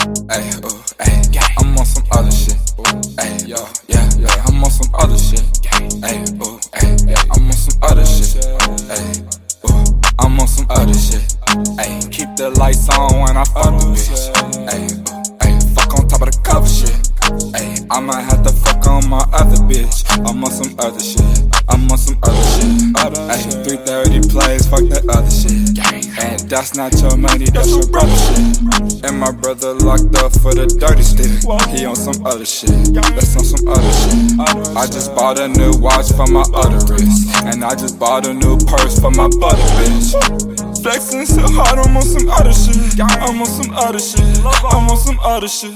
Hey, oh, hey, I'm on some other shit. Hey, yo, yeah, yeah, I'm on some other shit. Hey, oh, hey, I'm on some other shit. Hey, oh, I'm on some other shit. Hey, keep the lights on when I fuck the bitch. Hey, oh, hey, fuck on top of the cover shit. Hey, I might have to fuck on my other bitch. I'm on some other shit. I'm on some other shit. Hey, 330 plays, fuck that other shit. And that's not your money, that's your my brother locked up for the dirty stick. He on some other shit. That's on some other shit. I just bought a new watch for my other wrist. And I just bought a new purse for my butter bitch. Flexing so hard, I'm on some other shit. I'm on some other shit. I'm on some other shit.